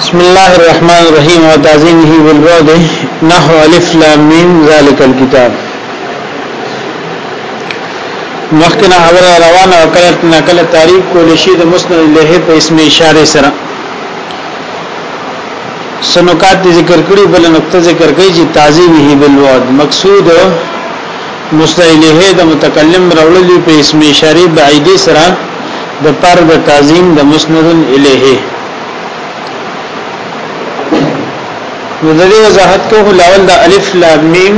بسم الله الرحمن الرحیم او تعظیمه بالبعد نحو الف لام میم ذالک الكتاب مخکنا خبره روانه وکړه نقل تاریخ کول شي د مسند له په اسم اشاره سره سنوکات دي ذکر کړي بل نقطه ذکر کړي چې تعظیمه بالوعد مقصود مستعلیه د متکلم راوللی په اسم اشاره بعیدی سره د پر د تعظیم د مسند الیه نو د دې وضاحت کو لاول د الف لام میم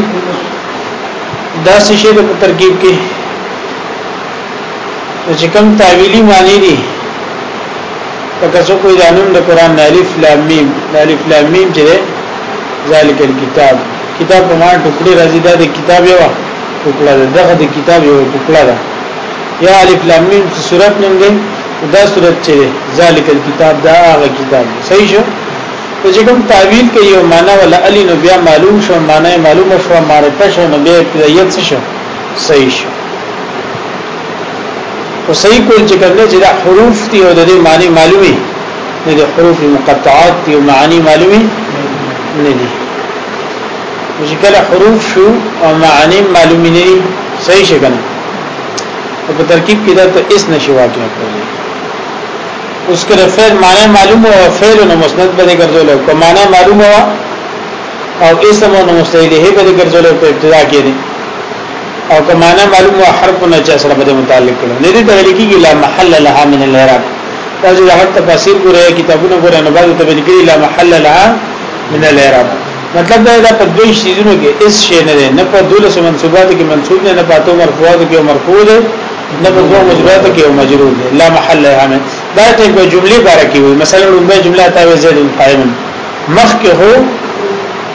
دا څه شی د ترکیب کې چې کوم تعویلی معنی دي پکې څو کوئی دانون د قران د الف لام میم د الف لام میم چې ذالک الكتاب کتاب په معنی ټوکړي راځي دا د کتاب یو ټوکړه ده دغه د کتاب یو ټوکړه ده یا الف لام میم چې صورت نوم دی دا صورت چې ذالک الكتاب دا هغه کتاب صحیح شو نو چې کوم تعویل کوي او معنا ولا علی نو بیا معلوم شو معنا معلوم شو معرفه شو نو بیا ابتدایت شو صحیح شو او صحیح کول چې کوم چې دا حروف دي او د دې معنی معلومي نه دي حروف مقطعات دي او معنی معلومي نه دي چې کله حروف شو او معانی معلومی نه صحیح شګنه په ترکیب کې دا ته اس نشي واقع کولی اوس کله فعل معنی معلومه او فعل نو مسند به ګرځول او کوم معنی معلومه او اسم نو مستعلیه به ګرځول په ابتدا کې دي او کوم معنی معلومه حرف نه چې سره به متعلق کړي نه دي ته لیکي لا محل لها من الاعراب دا چې هغه تفاسیر ګورې کتابونه ګورې نه باندې ته لیکي لا محل لها من الاعراب مطلب دا ده په دوی شیزونو کې اس شی نه ده نه په دولس منصوبات کې منصوب نه نه په تو مرفوعات کې مرفوع ده نه په دوه مجرات کې مجرور ده لا محل لها من دا ته په جمله باره کې وي مثلا لومبه جمله تا زید قائم مخ کې هو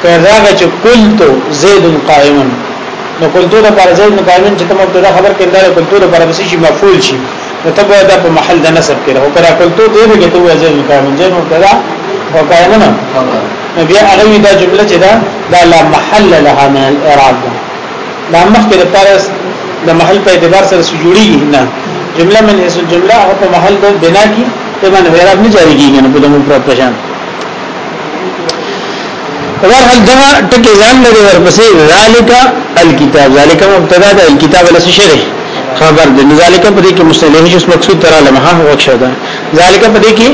کدا چې قلت زید قائم نو قلت د پر زید قائم چې کوم مبتدا خبر کې دا قلت د پر بسې مفعول شي نو تبو دا په محل د نصب کې راو کرا قلت دې کې ته زید قائم زید مبتدا وقائم نه نو بیا هغه وی دا جمله چې دا دا لا محل لها من الاعراب دا مخکې د پر د محل په اعتبار سره سجوړي نه جمله من هیڅ جمله هغه په محل د بنا کې په باندې اعراب نه جاری کیږي نه په دمو پر پشان ورحل دا ټکی ځان لري ورپسې ذالک الکتاب ذالک مبتدا د الکتاب له شری خبر د ذالک په دې کې مصطلح جس مقصود تراله مها هو شدا ذالک په دې کې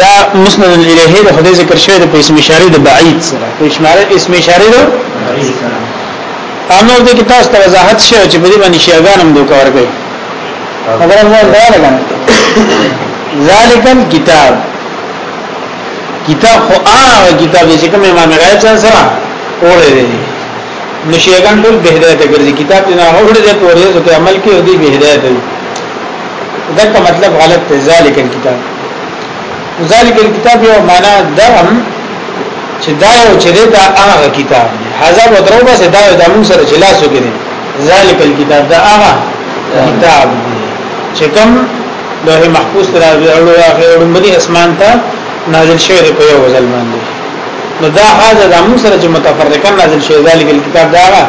دا مسند الیه د خدای ذکر شوی د اسم اشاره د بعید سره په اشاره اسم اشاره د بعید سره امر د کتاب ته وضاحت شوی چې په دې باندې شیعاګان هم دوکه ورکړي خبره مو دا لګا ذالک الكتاب کتاب خو هغه کتاب چې کوم امام غیب سره سره اورې دي نو شیعاګان ټول به هدایت ګرځي کتاب نه اورې دي په ورځو کې عمل کې او دې به هدایت دي دا مطلب غلط دی ذالک الكتاب ذالک الكتاب یو معنا ده هم چې دا یو چې دا هغه کتاب دی حزب او درو بس دا د موږ سره جلاسو کې دی ذالک الكتاب دا هغه کتاب دی چې کوم لوح محفوظ تر اړو هغه لومړي اسمان ته نازل شوی دی په یو ځل باندې نو دا هغه د موږ سره چې متفرقا نازل شوی ذالک الكتاب دا هغه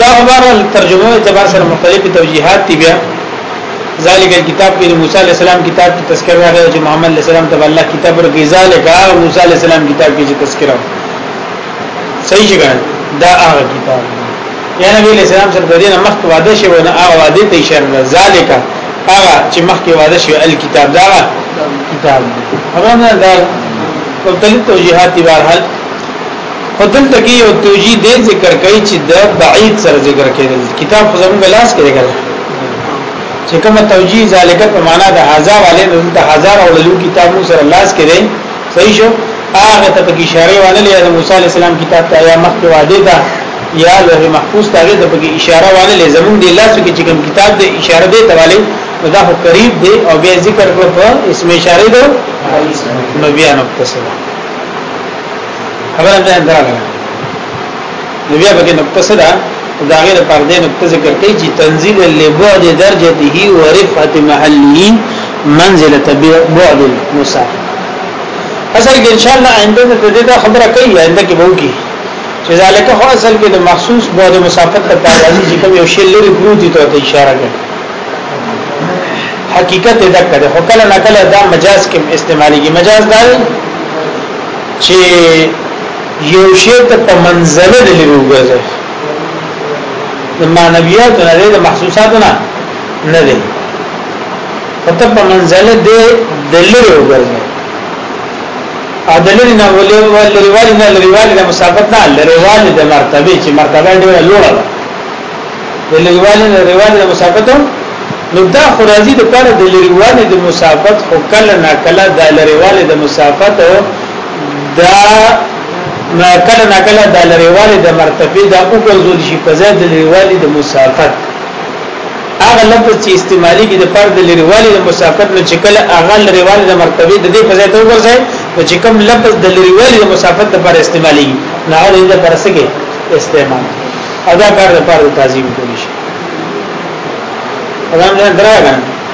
دا خبره ترجمه اعتبار سره مختلفي توجيهات دي بیا ذالک کتاب کې موسی علی السلام کتاب کې تذکر راغلی چې محمد علی السلام ته الله کتاب ورکړي ذالک هغه موسی علی السلام کتاب کې چې تذکرہ صحیح څنګه دا هغه کتاب یا نبی علی السلام سره د دې مخ وعده شوی او هغه وعده ته اشاره ده ذالک هغه چې مخ کې وعده شوی الکتاب دا کتاب هغه نه دا مختلف توجیهات دی بهرحال خدل تکي یو توجیه دې ذکر کوي چې د بعید سره ذکر کېدل کتاب خو زموږ لاس کې دی چې کومه توجیه ذالک په معنا د هزار علی نو د هزار او لو کتاب سره لاس کې دی صحیح شو هغه ته پکې اشاره ونه لې د موسی علی السلام کتاب ته یا مخکې واده ده یا لوح محفوظ ته هغه ته پکې اشاره ونه لې زمون دی لاس کې چې کوم کتاب دی اشاره دی ته والي دا هو قریب دی او بیا ذکر کړو په اسم اشاره دی نو بیا نو تسلیم خبره ده نو بیا به نقطه سره دا غیر پردې نقطه ذکر کوي چې تنزيل لبعد درجته ورفعه محله منزله بعد المسافر اصل کې ان شاء الله آینده ته دې دا خبره کوي آینده کې به وږي چې ذالک هو اصل کې د مخصوص بعد مسافت ته راځي چې کوم یو شی لري پروتي ته اشاره کوي حقیقت دا کړه هو کله نه کله دا مجاز کې استعمالي مجاز دا چې یو شی ته په منزله د لري وګرځي د معنویات نه د محسوسات نه نه دي پته په منزله د دلري وګرځي او دلري نه ولې ولې والي نه لري والي د مسافت نه لري والي د مرتبه چې مرتبه ډیره لوړه ده د لري والي نه لري والي د مسافت نو دا خرازي د پاره د لري والي د مسافت خو کله نه کله د لري والي د مسافت دا ما کله نه کله د لريوالي د مرتبه د وګرځول شي په ځای د لريوالي د مسافت هغه لفظ چې استعمالي کې د پر د لريوالي د مسافت نه چې کله هغه لريوالي د مرتبه د دې په ځای ته وګرځي نو چې کوم لفظ د لريوالي د مسافت لپاره استعمالي نه هغه د پر سکه استعمال ادا کار د پر تعظیم کولی شي ادا نه دراګان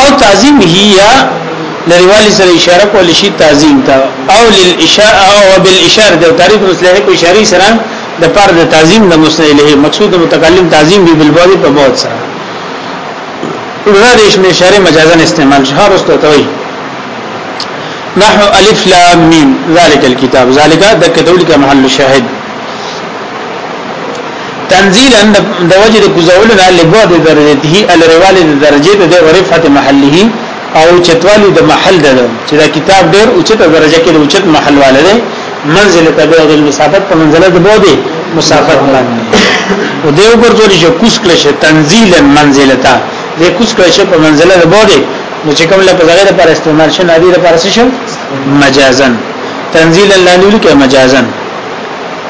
او تعظیم هي لريوالي سره اشاره کول شي تعظیم ته او للاشاره او بالاشاره د تعریف مصلحه په اشاره سره د پر د تعظیم د مسند له مقصود متکلم تعظیم به بالبعد په بعد سره ورته د اسم اشاره مجازن استعمال شهر است توي نحو الف لام میم ذالک الكتاب ذالک د کتاب کې محل شاهد تنزيلا د وجه د کوزولو نه لبعد درجته ال روال د درجه د ورفعت محله او چتوالي د محل د چې دا کتاب ډېر اوچته درجه کې د اوچت محل والده منزله تبعد المسافت په منزله د بعد مسافت باندې او دیو ګرځول شي کوس کړي شي تنزيلا منزلتا د کوس کړي شي په منزله د بعد نو چې کوم لپاره غیر پر استعمال شي نادي لپاره شي مجازن تنزيلا لانه کې مجازن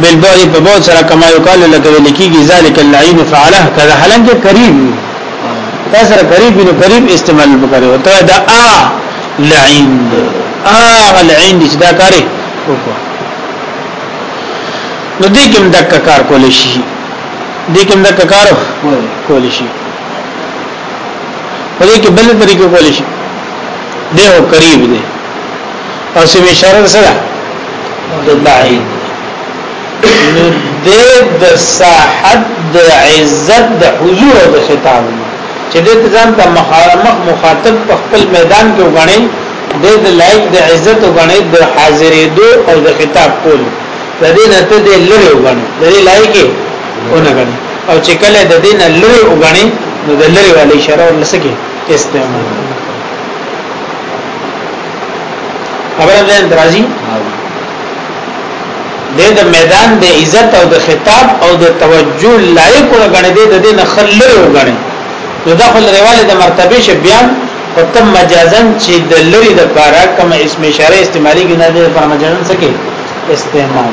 بالبعد په بعد سره کما یو کال لکه ویل کیږي ذالک العین فعله کذا حالانکه قریب دا سره قریب نو قریب استعمال وکړو ته دا ا لعین ا لعین چې دا کاری وکړو نو دې کوم دک کار کول شي دې کوم دک کار کول شي په دې کې بل طریقې کول شي دې هو قریب دی او سم اشاره سره د بعید نو د د صاحب د عزت د حضور او د خطاب چې د ځان ته مخامخ مخاطب په خپل میدان کې وګڼي د د لایق د عزت وګڼي د حاضرې دو او د خطاب کول د دې نه ته د لری وګڼي د دې لایق ونه غني او چې کله د دې نه لری وګڼي نو د لری والی اشاره ورلسکه استعمال خبره ځان درازي د د میدان د عزت او د خطاب او د توجه لایق غنې د دې نه خلل غنې نو دا خل رواله د مرتبه ش بیان او تم مجازن چې د لری د پارا کوم اسم اشاره استعمالي ګناه د پر مجازن سکے استعمال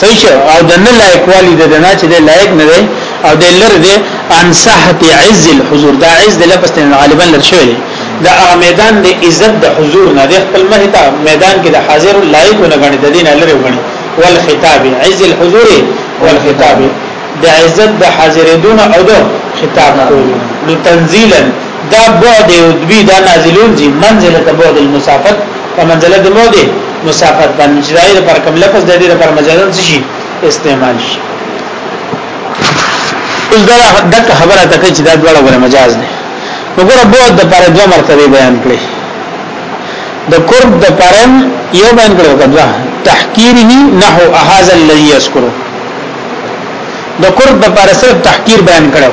صحیح شو او د نه لایق والی د نه چې د لایق نه دی او د لر دی ان صحت عز الحضور دا عز د لفظ نه غالبا لر شوی دی دا هغه میدان د عزت د حضور نه د خپل مهتا میدان کې د حاضر لایق نه غني د دین لر غني والخطاب عز الحضور والخطاب د عزت د حاضرېدون او د خطاب کول نو تنزيلا دا بعد او دوی دا نازلون دي منزله بعد المسافت په منزله د موده مسافت باندې چې دایره پر کوم لفظ د دې پر مجازن شي استعمال شي اوس دا دغه خبره ته چې دا ډول غره مجاز نه وګوره بعد د پر دوه مرتبه بیان کړي د قرب د پرم یو بیان کړو کدا تحقیره نحو احاز الذي يذكره د قرب د پر صرف تحقیر بیان کړو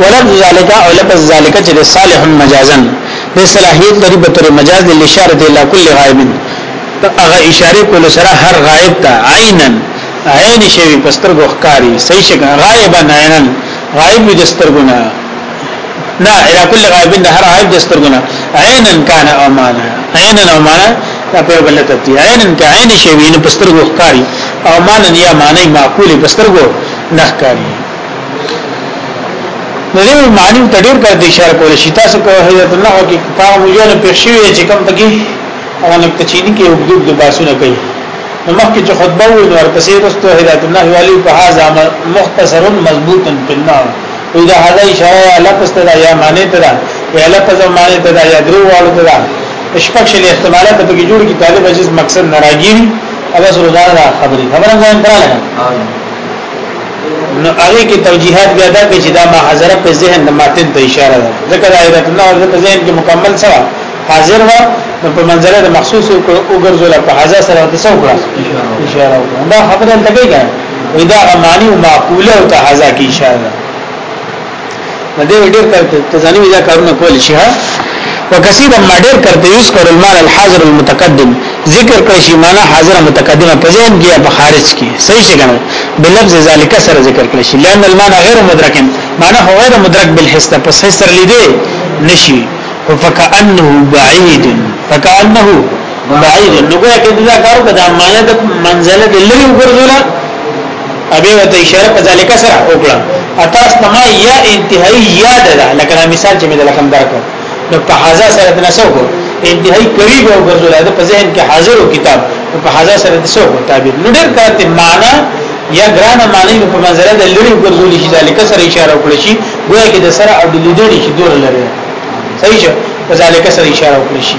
ولفظ ذالک او لفظ ذالک چې صالح مجازا د صلاحیت لري به تر مجاز د اشاره د لا کل غائب هغه اشاره کول سره هر غائب ته عینا عین شوی پستر ګوخکاری صحیح شګه غائبا عینا غائب د سترګونه نه الى كل غائب ده هر غائب د سترګونه عینا کان او معنا عینا او معنا دا په بل ترتیب عینا ک عین شی ویني په سترګو ښکاری او معنا یا معنی معقول په سترګو نه ښکاری نو دې معنی ته ډیر کار دي اشاره کول شي تاسو په حضرت الله کې کار مو یو نه پېښ شوی چې کوم پکې او نو تچینی کې وګدوب د باسونه کوي نو مخکې چې خطبه وي نو ورپسې رسته هدایت الله علی په هاذا مختصر مضبوط بالنار وی دا هدا اشاره یا لفظ ته دا یا معنی ته دا یا لفظ او معنی ته دا یا درو واړو ته دا شپږ شل احتمالات په کې جوړ کی طالب عجز مقصد نه راګیری او بس روزانه دا خبرې خبره ځان پر لګا نو هغه کې توجیهات بیا دا چې دا ما حضرت په ذهن د ماتن ته اشاره ده ځکه دا حضرت الله حضرت په ذهن کې مکمل سره حاضر و نو په منځله د مخصوص او ګرځول په حاضر سره تاسو کړه اشاره دا خبره لګی وی دا معنی او معقوله او تحزا کی اشاره نه دې ډېر کرتے ته ځانې دا کارونه کول شي ها وکثیر ما ډېر کرتے یوز کول المال الحاضر المتقدم ذکر کړی شي معنا حاضر متقدمه په ذهن کې په خارج کې صحیح شي کنه بلفظ ذالک سره ذکر کړی شي لئن المعنى غیر مدرک معنا هو غیر مدرک بالحس ته پس سره لیدې نشي فکأنه بعید فکأنه بعید نو ګویا کې دا کارو کدا معنا د منزله د لری وګرځولا ابي وته اشاره په ذالک سره وکړه اتاس تما یا انتهایی یاد ده لکه مثال چې مې د لکم درکو نو په حاضر سره د نسو کو انتهایی قریب وګرځولا د په ذهن کې حاضر کتاب په حاضر سره د سو کو تعبیر نو ډېر کارته معنا یا ګرانه معنی په منزله د لری وګرځول شي ذالک سره اشاره وکړي شي ګویا کې د سره او د لیدل شي دور لري صحیح شه ذالک سره اشاره وکړي شي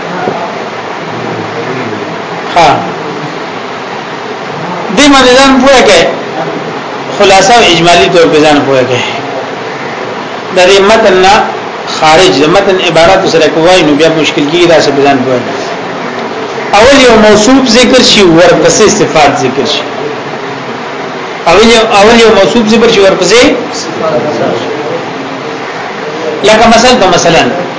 ها دې باندې ځان پوهه کې خلاصه او اجمالی طور په ځان پوهه کې د دې متن نه خارج د متن عبارت سره کوی نو بیا مشکل کیږي دا څه ځان پوهه اول یو موصوف ذکر شي ورپسې صفات ذکر شي اول یو اول یو موصوف ذکر شي ورپسې لکه مثلا مثلا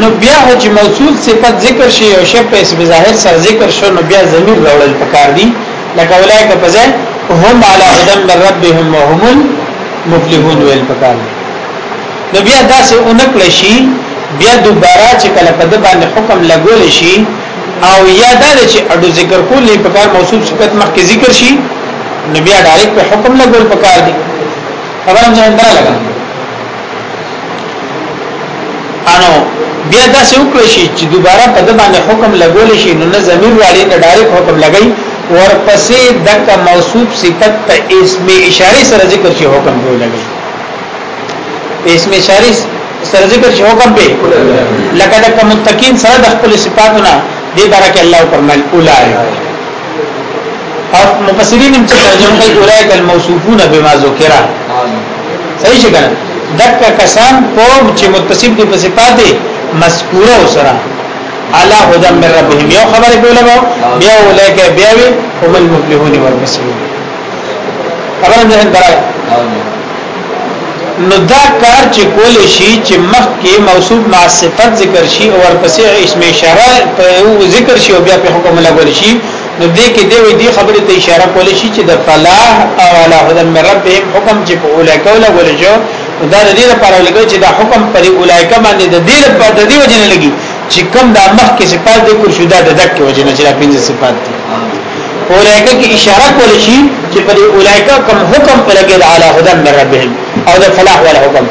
نو بیا هو چې موصول صفت ذکر شي او شی په اسم ظاهر سره ذکر شو نو بیا ضمیر راوړل پکار دي لکه اولایک په ځای هم علی هدن من ربهم وهم المفلحون ویل پکار دي نو بیا داسې اونکل شي بیا دوباره چې کله په د باندې حکم لګول شي او یا دا چې اډو ذکر کول نه پکار موصول صفت مخکې ذکر شي نو بیا ډایرکټ په حکم لګول پکار دي خبرم ځان نه لګا انو بیا دا څه وکړي شي چې دوباره په د باندې حکم لګول شي نو نه زمير والی نه ډایرک حکم لګي ورپسې دک موصوف صفت په اسم اشاره سره ذکر شي حکم به لګي اسم اشاره سره ذکر شي حکم به لکه دک متقین سره د خپل صفاتونه دې بارک الله فرمایل اولای او مفسرین هم څه ترجمه کوي اولئک الموصوفون بما ذکر صحیح څنګه دک کسان قوم چې متصف دي په صفات مذکوره سره علا هدى من ربهم یو خبره کوله بیا اولئک بیا وی هم المفلحون والمسلمون خبره ده درای نو دا کار چې کول شي چې مخ کې موصوف مع صفت ذکر شي او ورپسې اسم اشاره په ذکر شي او بیا په حکم لګول شي نو دې کې دی وی دی خبرې ته اشاره کول شي چې د فلاح او علی هدن من ربهم حکم چې په اولایکه ولا ولجو دا د دې لپاره لګو چې دا حکم پر اولایکه باندې د دې لپاره د دې وجه نه لګي چې کوم د مخ کې صفات دي کو شو دا د دک وجه نه چې دا پنځه صفات دي اولایکه کې اشاره کول شي چې پر اولایکه کوم حکم پر لګي د علی هدن من ربهم او د فلاح ولا حکم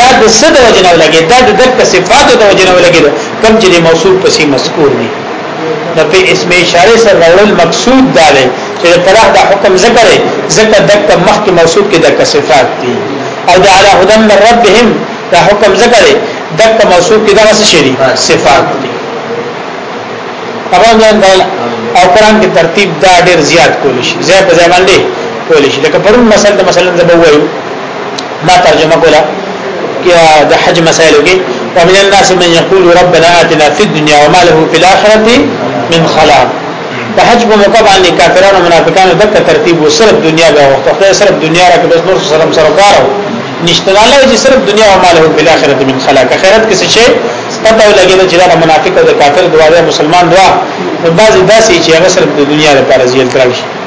دا د صد وجه نه لګي دا د دک صفات د وجه نه لګي کوم چې موصوف پسې مذکور دي نو په اسم اشاره سره راول مقصود دا دی چې طلاق د حکم ذکر دی ذکر دک مخکې موصوف کې د صفات دي او د علی هدن ربهم دا حکم ذکر دی دک موصوف کې دغه شی دي صفات دي او قرآن کې ترتیب دا ډیر زیات کول شي زیات ځای باندې کول شي لکه پرون مثلا مثلا زبوایو دا ترجمه کوله د حج مسائلو کې ومن الناس من يقول ربنا آتنا في الدنيا وما له في الآخرة من خلاق د حج په موقع باندې کافرانو منافقانو دغه ترتیب و صرف دنیا به وخت خو صرف دنیا را کې بس نور سره سره کارو نشته الله چې صرف دنیا او مال او بل اخرت من خلاق اخرت کې څه شي پته ولګي چې دا منافق او کافر دواړه مسلمان دوا بعضی داسې چې هغه صرف د دنیا لپاره زیات کړی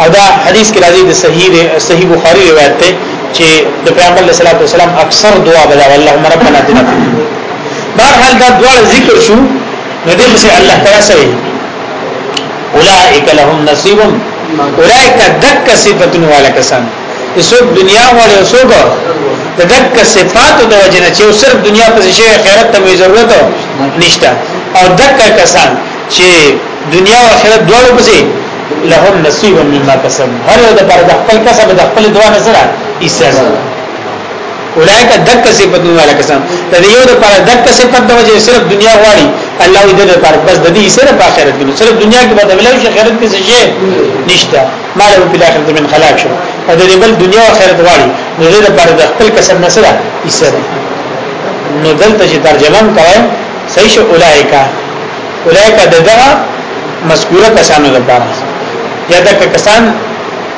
او دا حدیث کې راځي د صحیح دی صحیح بخاری روایت ده چې د پیغمبر صلی الله علیه وسلم اکثر دعا بلا اللهم ربنا اتنا فی الدنیا بهر حال دا دعا ذکر شو نو دې چې الله تعالی سره اولائک لهم نصیب اولائک دک صفاتن والا کسان اسوک دنیا والے اسوک دک صفات د وجنه چې صرف دنیا په شی خیرت ته ضرورت نشته او دک کسان چې دنیا او آخرت دواړو بځي لهم نصیب مما کسب هر یو د پر د خپل کسب د خپل دوا نظر ایساس اولایک دک صفت نو علی کسان د دې یو د پر دک صفت د وجه صرف دنیا غواړي الله دې د پر بس د دې صرف آخرت کې صرف دنیا کې بدل ویل شي آخرت کې څه شي نشته مال او بل آخرت من خلاق شو او د دې بل دنیا او آخرت غواړي د دې د پر د خپل کسب نسره ایسره نو دلته چې ترجمه کوي صحیح شو اولایکا اولایکا دغه مذکوره کسانو لپاره یا د کسان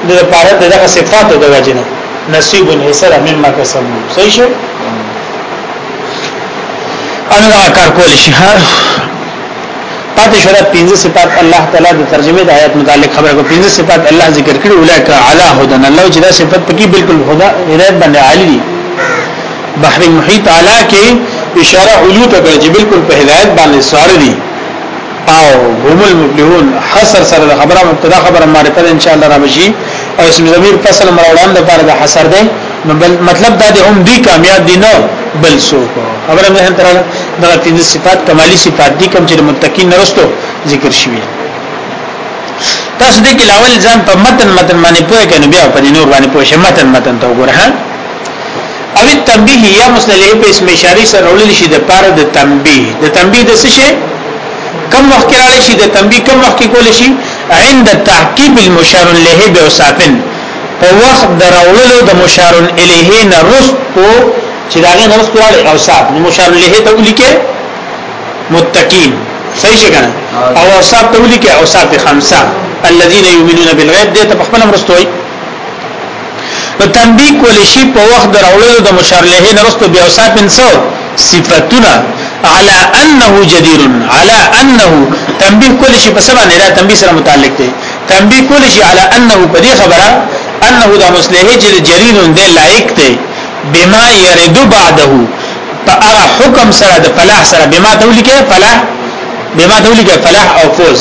د لپاره دغه صفاتو د وجنه نصیب الحسر مما کسبو صحیح شو انا دا کار کول شي ها پاتې شو دا پنځه صفات الله تعالی د ترجمه د آیات متعلق خبره کو پنځه صفات الله ذکر کړي اولایکا علی هدن الله چې دا صفات پکې بالکل خدا هدایت باندې عالی دي بحر محیط اعلی کې اشاره علو ته کوي چې بالکل په هدایت باندې سوار دي او هم المبلغون حصر سره خبره مبتدا خبره معرفه ان شاء الله را بشي او اسم ضمیر فصل مروان د پاره د حصر ده نو بل مطلب دا دی هم دی کامیاب دي نه بل سوق خبره مې تر دا پنځه صفات کمالی صفات دي کوم چې متقین نرستو ذکر شوی تاسو دې کې لاول ځان په متن متن باندې پوهه کنه بیا په نور باندې پوهه متن متن ته وګوره او تنبیه یا مسلله په اسم اشاره سره ولل شي د پاره د تنبیه د تنبیه د څه شي کم وخت کې راشي د تنبیه کم وخت کې کول شي عند تعقیب المشار له به وسافن په وخت دراولو د مشار الیه نه رستو چې داغه نه رستو راړي او صاحب نو مشار الیه ته ولیکه متقین صحیح څنګه او صاحب ته ولیکه او صاحب خمسه الذين يؤمنون بالغيب دې ته په خپل مرستوي نو تنبیه کول شي په وخت د راوړلو د مشار له نه رسته بیا اوصاف انسو صفاتنا على انه جدير على انه تنبیه کول شي په سبا نه دا تنبیه سره متعلق دی تنبیه کول شي على انه په دې خبره انه دا مصلحه چې جرير دی لایق دی بما يرد بعده په هغه حکم سره د فلاح سره بما تولیکه فلاح بما تولیکه فلاح او فوز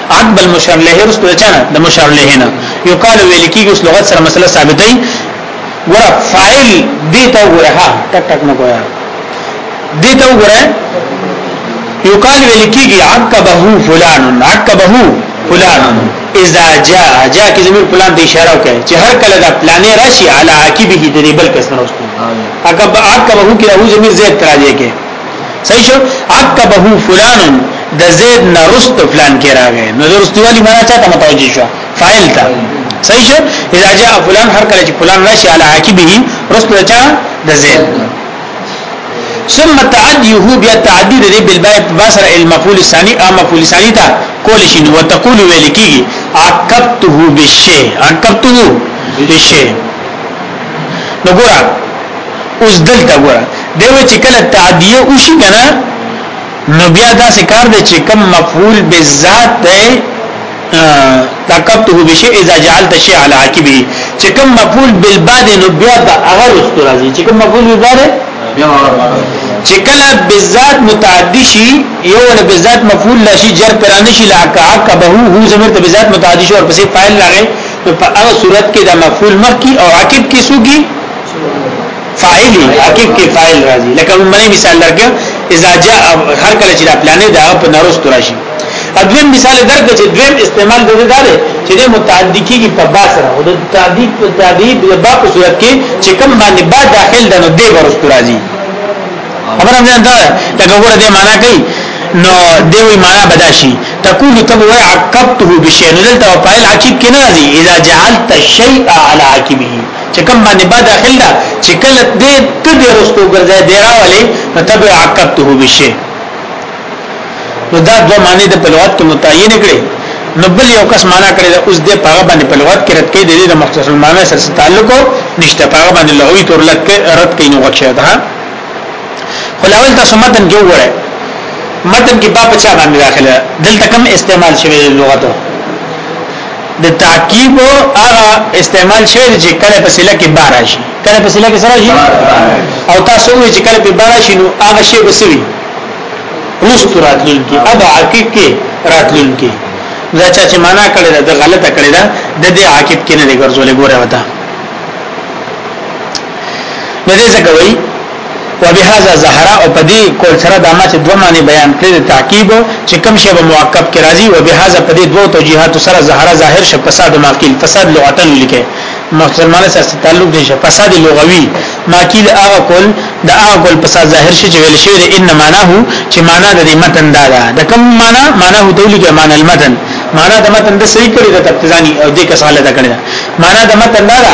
عقب المشار له رسو چنه د مشار له نه یو قال ویل کیږي اوس لغت سره مسله ثابتې ګور فاعل دې ته ګوره ها ټک ټک نه ګوره دې ته ګوره یو قال ویل کیږي عقبه فلان عقبه فلان اذا جاء جاء کی زمير فلان دی اشاره وکړي چې هر کله دا پلانې راشي علی عاقبه دې بل کس نه رسو عقب عقبه کی راو زمير زید تراځي کې صحیح شو عقبه فلان د زید نه رست فلان کې راغی نو رستو والی معنا چا ته متوجي شو فاعل ته صحیح شو اذا جاء فلان هر کله چې فلان راشي علی عاقبه رستو چا د زید ثم تعديه بیا تعدید دی بالباء بصر المفعول الثاني او مفعول الثاني ته کول شي نو تقول ویل کیږي عقبته بالشيء عقبته بالشيء نو ګور اوس دلته ګور دی وی چې کله تعدیه وشي کنه نو بیا دا سکار دی چې کم مفعول بالذات دی تکبته بشی اذا جعلت شیء علی عقبه چې کم مفعول بالباد نو بیا دا هغه رست راځي چې کم مفعول بالباد بیا چې کله بالذات متعدی شي یو له بالذات مفعول لشي جر پرانه شي لاکه عقبه هو زمر ته بالذات متعدی شي او پسې فاعل راغی نو په هغه صورت کې دا مفعول مخ کی او عاقب کی سوګي فاعل عقیب کې فاعل راځي لکه مې مثال درکې اذا جاء هر کله چې پلانې دا په نارست راشي اذن مثال درکې چې دویم استعمال د دې دی چې د متعدی کېږي په با سره او د تعدی په تعدی د با په صورت کې چې کوم باندې با داخل د نو دې ورست راځي خبره ده دا لکه ګوره دې معنا کوي نو دوی معنا بداشي تقول تب وای عقبته بشین دلته فاعل عقب کې نه راځي اذا جعلت الشیء على عقبه چې کوم باندې با داخل ده چې کله دې ته دې رستو ګرځي دې راولي نو تبع عقبته بشي نو دا دوه معنی د پلوات کې متعین کړي نو بل یو کس معنا کړي دا اوس دې پاغه باندې پلوات کې رد کړي د دې د مختصر معنی سره تعلق نشته پاغه باندې لغوي تور لک رد کړي نو وکړه دا خلاول تاسو متن کې وګورئ متن کې با په چا باندې داخله دلته کم استعمال شوی لغتو د تعقیب هغه استعمال شوی چې کله په سله کې بار شي کله په سله کې سره شي او تاسو وی چې کله په بار شي نو هغه شی وسوي روس راتلل کې ابا عقیب کې راتلل کې دا چا چې معنا کړی دا غلطه کړی دا د دې عقیب کې نه لګرځولې ګوره وتا نو دې څه کوي وبهذا ظهر او په دې کول سره دا ما چې دوه معنی بیان کړې د تعقیب چې کوم شی به موقب کې راځي وبهذا په دې دوه توجیهات سره ظهر ظاهر ش فساد ما قیل فساد لغتا لیکه مسلمان سره تعلق دي فساد لغوي ما قیل هغه کول دا هغه کول فساد ظاهر شي چې ویل شي ان معناه چې معنا د متن دا ده د کوم معنا معناه دولی کې معنا المتن معنا د متن د صحیح کړی د تقتزانی او د کساله د کړی معنا د متن دا ده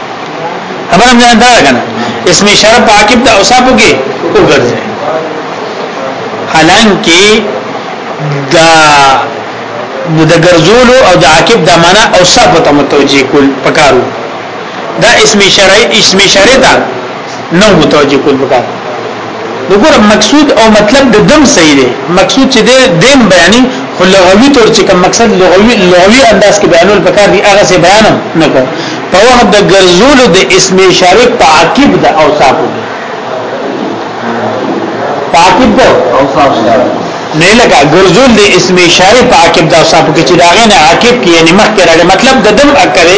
خبرم نه دا کنه اسم اشاره په عاقب د اوصافو کې وګرځي حالانکه دا نو د ګرځولو او د عاقب د معنا اوصاف ته متوجي کول پکارو دا اسم اشاره اسم اشاره ده نو متوجه کول پکار وګوره مقصود او مطلب د دم صحیح دی مقصود چې دیم بیانې خو لغوي تور چې کوم مقصد لغوي لغوي انداز کې بیانول پکار دی هغه څه بیان نه کو په وخت د ګرځول د اسم اشاره تعقیب د اوصاف دی تعقیب د اوصاف نه لګا ګرځول د اسم اشاره تعقیب د اوصاف کې چې داغه نه عاقب کې یعنی مخکې راغلی مطلب د دم اکره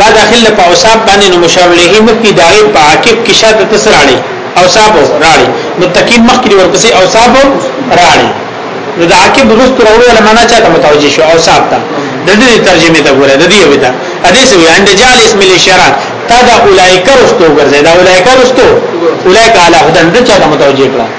دا داخل په اوصاف باندې نو مشار له مکی دای په عاقب کې شاته تسراړي اوصاف راړي متقین مخکې ورپسې اوصاف راړي نو د عاقب رست راوړو له معنا چاته متوجي شو اوصاف ته د دې ترجمه ته ګوره د دې وې ته حدیث وی عند جال اسم الاشاره تا دا اولایک رستو ګرځي دا اولایک رستو اولایک علی هدن د چاته متوجي کړه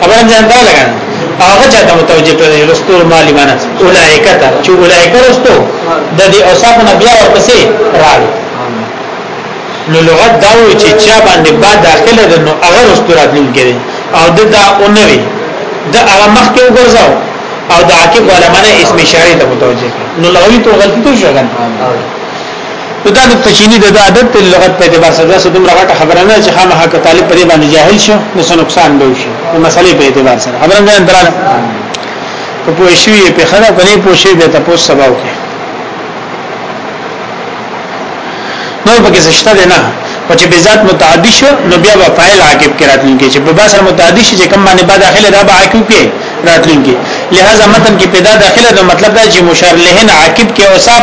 خبره ځان ته لګا هغه چاته متوجه کړي رستور مالی باندې اولایک ته چې اولایک رستو د دې اوصاف نه بیا ورپسې راغلي نو لغت دا و چې چا باندې با داخله ده نو هغه رستور اتلون کړي او د دا اونوي د هغه مخ کې وګرځاو او د عاقب علمانه اسم اشاره ته متوجه کړي نو لغوی تو غلطی تو شغن نو دا نقطه چینی د عادت د لغت په اعتبار سره داسې دومره غټه خبره نه چې خامخا که طالب په دې باندې جاهل شو نو څه نقصان به وشي د مسلې په اعتبار سره خبره نه دراله په پوه شي په خلا کني پوه شي به تاسو سبا وکړي نو پکې څه شته نه او چې بذات متعدی شو نو بیا به فاعل عاقب کې راتلونکي چې په باسر متعدی شي چې کوم باندې بعد داخله دا به عاقب کې راتلونکي لہذا متن کې پیدا داخله دا مطلب دا چې مشار لهن عاقب کې اوصاف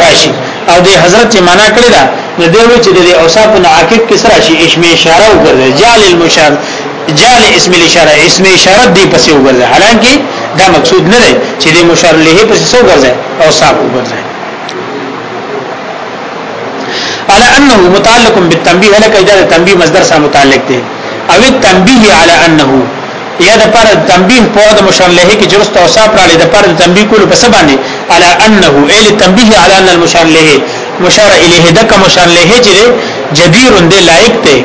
راشي او د حضرت چې معنا کړی دا نو دی وی چې د اوصاف نو عاقب کې سره شي اسم اشاره وګرځي جعل المشار جعل اسم الاشاره اسم اشاره دی پسې وګرځي حالانکه دا مقصود نه دی چې د مشار له پسې سو وګرځي اوصاف وګرځي على انه متعلق بالتنبيه لك اذا التنبيه مصدر سره متعلق دی او التنبيه على انه یا د پر تنبیه په د مشار له کې جرست او صاحب را لې د پر تنبیه کول په سبا نه على انه ال تنبیه على ان المشار له مشار الیه د کوم مشار له چې جدیر دی لایق دی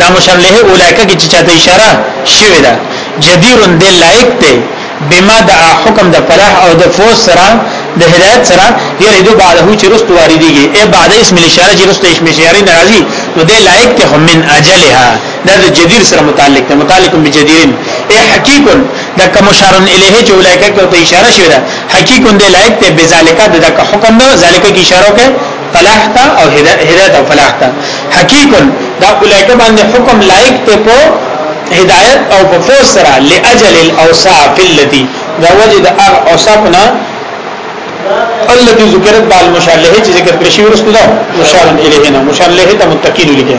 دا مشار له اولایکه کې چې چاته اشاره شوی ده جدیر دی لایق دی بما د حکم د فلاح او د فوز سره د هدایت سره یره دو بعده چې رست واردېږي ای بعد اسم الاشاره چې رست اسم الاشاره ناراضي نو د لایق ته هم من اجلها دا د جدیر سره متعلق دی متعلق بجدیرن ای حقیق دا کوم اشار الیه چې ولایکه کې ته اشاره شوی دا حقیق دی لایق ته بذالک د دک حکم دا ذالک کی اشاره کوي فلاح تا او هدایت او فلاح تا حقیق دا ولایکه باندې حکم لایق ته په هدایت او په فوز سره لاجل الاوصاف التي دا وجه د اوصافنا التي ذکرت بالمشار له چې ذکر کړی شوی ورسته دا مشار الیه نه مشار له ته متقین لیکه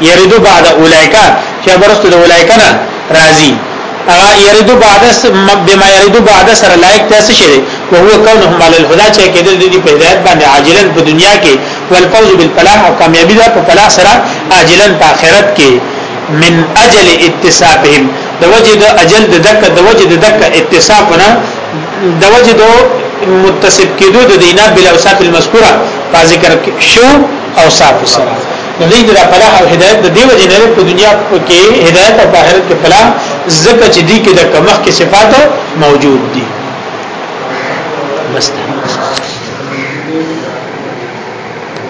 یریدو بعد اولئک چې برست د اولئک نه راضی هغه یریدو بعد بما یریدو بعد سره لایق تاسو شه او هو کونهم علی الهدى چې کېدل دي په هدایت باندې عاجلا په دنیا کې والفوز بالفلاح او کامیابی ده په فلاح سره عاجلا په آخرت کې من اجل اتصابهم د وجه د اجل د دک د وجه د دک اتصاب نه د وجه د متصف کېدو د دینه بل اوصاف المذکوره په ذکر شو اوصاف سره نو دې د فلاح او هدایت د دیو جنې په دنیا کې هدایت او آخرت کې فلاح زکه چې دې کې د کمخ کې صفات موجود دي بس